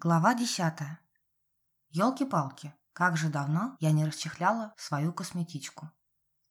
Глава десятая. Ёлки-палки, как же давно я не расчехляла свою косметичку.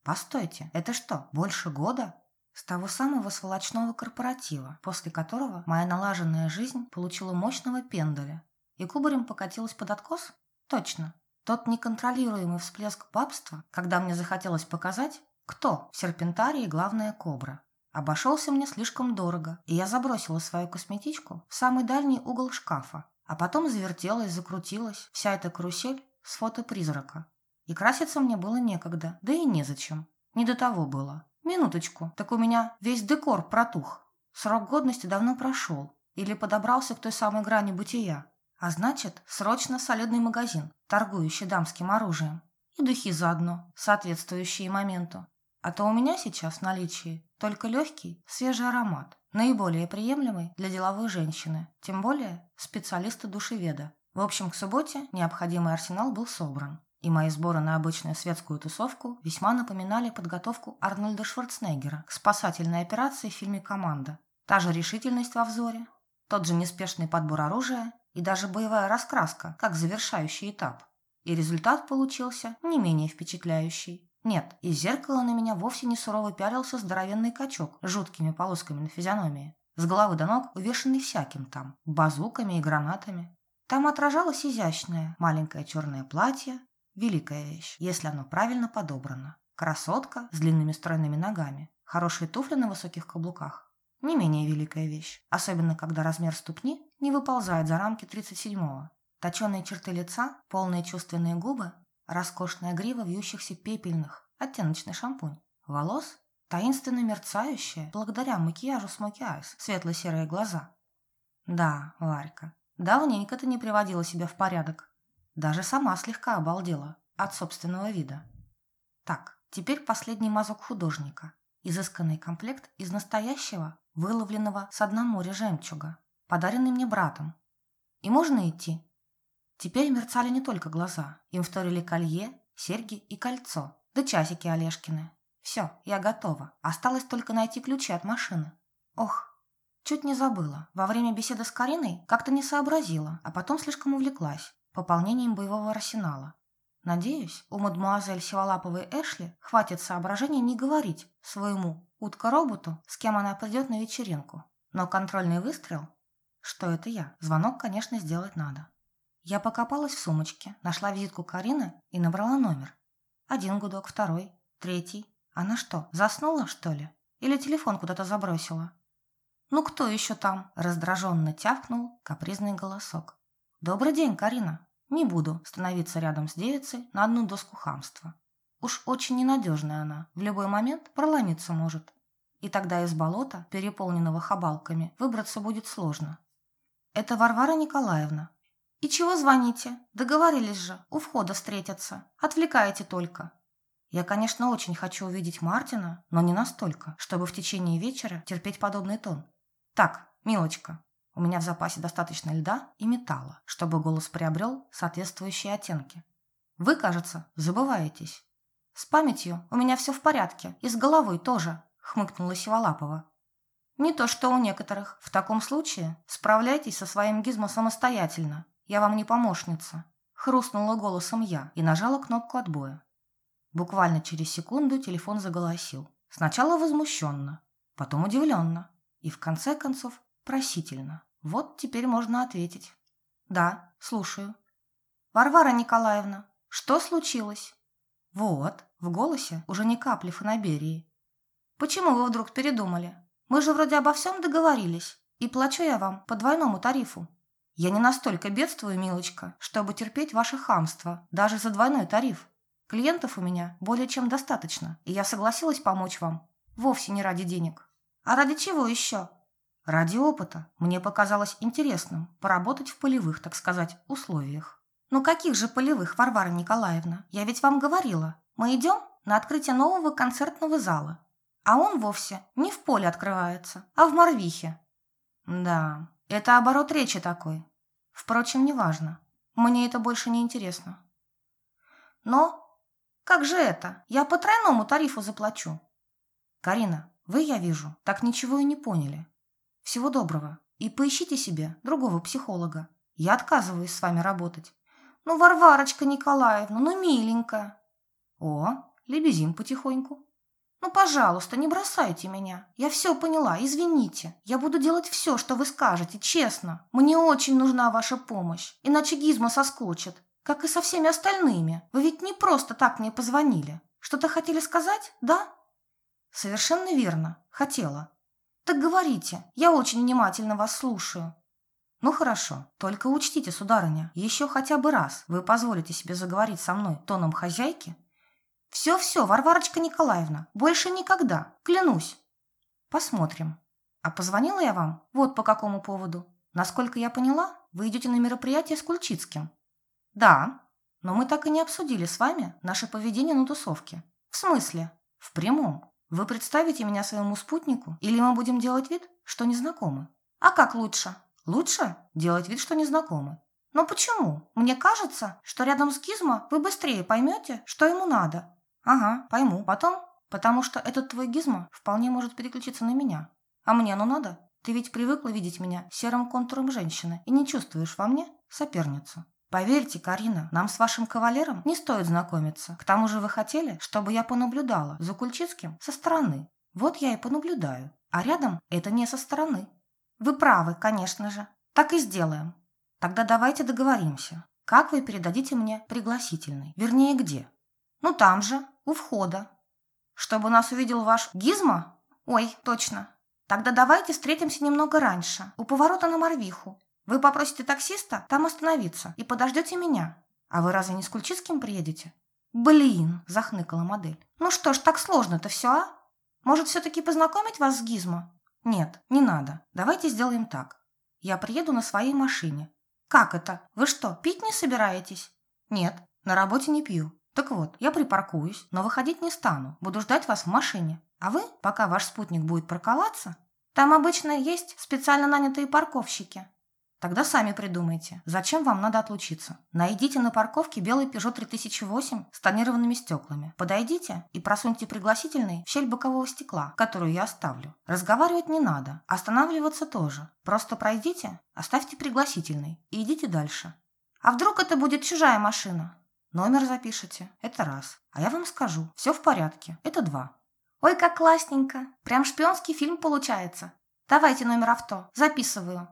Постойте, это что, больше года? С того самого сволочного корпоратива, после которого моя налаженная жизнь получила мощного пендаля и кубарем покатилась под откос? Точно. Тот неконтролируемый всплеск бабства, когда мне захотелось показать, кто в серпентарии главная кобра. Обошелся мне слишком дорого, и я забросила свою косметичку в самый дальний угол шкафа, а потом завертелась, закрутилась вся эта карусель с фото призрака. И краситься мне было некогда, да и незачем. Не до того было. Минуточку, так у меня весь декор протух. Срок годности давно прошел. Или подобрался к той самой грани бытия. А значит, срочно солидный магазин, торгующий дамским оружием. И духи заодно, соответствующие моменту. А то у меня сейчас в наличии только легкий, свежий аромат, наиболее приемлемый для деловой женщины, тем более специалиста-душеведа. В общем, к субботе необходимый арсенал был собран, и мои сборы на обычную светскую тусовку весьма напоминали подготовку Арнольда Шварценеггера к спасательной операции в фильме «Команда». Та же решительность во взоре, тот же неспешный подбор оружия и даже боевая раскраска, как завершающий этап. И результат получился не менее впечатляющий. Нет, из зеркала на меня вовсе не сурово пялился здоровенный качок с жуткими полосками на физиономии. С головы до ног увешанный всяким там, базуками и гранатами. Там отражалось изящное маленькое черное платье, великая вещь, если оно правильно подобрано. Красотка с длинными стройными ногами, хорошие туфли на высоких каблуках. Не менее великая вещь, особенно когда размер ступни не выползает за рамки 37-го. Точеные черты лица, полные чувственные губы Роскошная грива вьющихся пепельных, оттеночный шампунь. Волос таинственно мерцающая, благодаря макияжу Смоки Айс, светло-серые глаза. Да, Варька, давненько ты не приводила себя в порядок. Даже сама слегка обалдела от собственного вида. Так, теперь последний мазок художника. Изысканный комплект из настоящего, выловленного с дна моря жемчуга, подаренный мне братом. И можно идти? Теперь мерцали не только глаза. Им вторили колье, серьги и кольцо. Да часики Олежкины. Все, я готова. Осталось только найти ключи от машины. Ох, чуть не забыла. Во время беседы с Кариной как-то не сообразила, а потом слишком увлеклась пополнением боевого арсенала. Надеюсь, у мадмуазель Сиволаповой Эшли хватит соображений не говорить своему утка-роботу, с кем она придет на вечеринку. Но контрольный выстрел? Что это я? Звонок, конечно, сделать надо. Я покопалась в сумочке, нашла визитку Карины и набрала номер. Один гудок, второй, третий. Она что, заснула, что ли? Или телефон куда-то забросила? «Ну кто еще там?» – раздраженно тявкнул капризный голосок. «Добрый день, Карина. Не буду становиться рядом с девицей на одну доску хамства. Уж очень ненадежная она, в любой момент проломиться может. И тогда из болота, переполненного хабалками, выбраться будет сложно. Это Варвара Николаевна, «И чего звоните? Договорились же, у входа встретятся. Отвлекаете только». Я, конечно, очень хочу увидеть Мартина, но не настолько, чтобы в течение вечера терпеть подобный тон. Так, милочка, у меня в запасе достаточно льда и металла, чтобы голос приобрел соответствующие оттенки. Вы, кажется, забываетесь. С памятью у меня все в порядке, и с головой тоже, хмыкнула Сиволапова. Не то что у некоторых. В таком случае справляйтесь со своим гизмо самостоятельно. Я вам не помощница. Хрустнула голосом я и нажала кнопку отбоя. Буквально через секунду телефон заголосил. Сначала возмущенно, потом удивленно и в конце концов просительно. Вот теперь можно ответить. Да, слушаю. Варвара Николаевна, что случилось? Вот, в голосе уже ни капли фанаберии. Почему вы вдруг передумали? Мы же вроде обо всем договорились, и плачу я вам по двойному тарифу. Я не настолько бедствую, милочка, чтобы терпеть ваше хамство, даже за двойной тариф. Клиентов у меня более чем достаточно, и я согласилась помочь вам. Вовсе не ради денег. А ради чего еще? Ради опыта. Мне показалось интересным поработать в полевых, так сказать, условиях. Ну каких же полевых, Варвара Николаевна? Я ведь вам говорила. Мы идем на открытие нового концертного зала. А он вовсе не в поле открывается, а в Морвихе. Да, это оборот речи такой. Впрочем, неважно. Мне это больше не интересно. Но как же это? Я по тройному тарифу заплачу. Карина, вы, я вижу, так ничего и не поняли. Всего доброго. И поищите себе другого психолога. Я отказываюсь с вами работать. Ну, Варварочка Николаевна, ну, миленькая. О, лебезим потихоньку. Ну, пожалуйста, не бросайте меня. Я все поняла, извините. Я буду делать все, что вы скажете, честно. Мне очень нужна ваша помощь, иначе Гизма соскочит, как и со всеми остальными. Вы ведь не просто так мне позвонили. Что-то хотели сказать, да? Совершенно верно. Хотела. Так говорите, я очень внимательно вас слушаю. Ну хорошо, только учтите, сударыня, еще хотя бы раз вы позволите себе заговорить со мной тоном хозяйки, все-все, Варварочка Николаевна, больше никогда, клянусь. Посмотрим. А позвонила я вам вот по какому поводу. Насколько я поняла, вы идете на мероприятие с Кульчицким. Да, но мы так и не обсудили с вами наше поведение на тусовке. В смысле? В прямом. Вы представите меня своему спутнику, или мы будем делать вид, что не знакомы? А как лучше? Лучше делать вид, что не знакомы. Но почему? Мне кажется, что рядом с Гизмо вы быстрее поймете, что ему надо, Ага, пойму. Потом? Потому что этот твой гизмо вполне может переключиться на меня. А мне оно надо? Ты ведь привыкла видеть меня серым контуром женщины и не чувствуешь во мне соперницу. Поверьте, Карина, нам с вашим кавалером не стоит знакомиться. К тому же вы хотели, чтобы я понаблюдала за Кульчицким со стороны. Вот я и понаблюдаю. А рядом это не со стороны. Вы правы, конечно же. Так и сделаем. Тогда давайте договоримся. Как вы передадите мне пригласительный? Вернее, где? Ну, там же, у входа. Чтобы нас увидел ваш Гизмо? Ой, точно. Тогда давайте встретимся немного раньше, у поворота на Морвиху. Вы попросите таксиста там остановиться и подождете меня. А вы разве не с Кульчицким приедете? Блин, захныкала модель. Ну что ж, так сложно-то все, а? Может, все-таки познакомить вас с Гизмо? Нет, не надо. Давайте сделаем так. Я приеду на своей машине. Как это? Вы что, пить не собираетесь? Нет, на работе не пью. Так вот, я припаркуюсь, но выходить не стану. Буду ждать вас в машине. А вы, пока ваш спутник будет парковаться, там обычно есть специально нанятые парковщики. Тогда сами придумайте, зачем вам надо отлучиться. Найдите на парковке белый Peugeot 3008 с тонированными стеклами. Подойдите и просуньте пригласительный в щель бокового стекла, которую я оставлю. Разговаривать не надо, останавливаться тоже. Просто пройдите, оставьте пригласительный и идите дальше. А вдруг это будет чужая машина? Номер запишите. Это раз. А я вам скажу. Все в порядке. Это два. Ой, как классненько. Прям шпионский фильм получается. Давайте номер авто. Записываю.